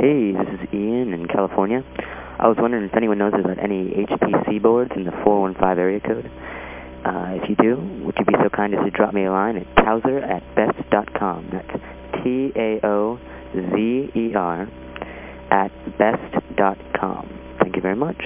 Hey, this is Ian in California. I was wondering if anyone knows about any HPC boards in the 415 area code. Uh, if you do, would you be so kind as to drop me a line at taozer at best.com. That's T-A-O-Z-E-R at best.com. Thank you very much.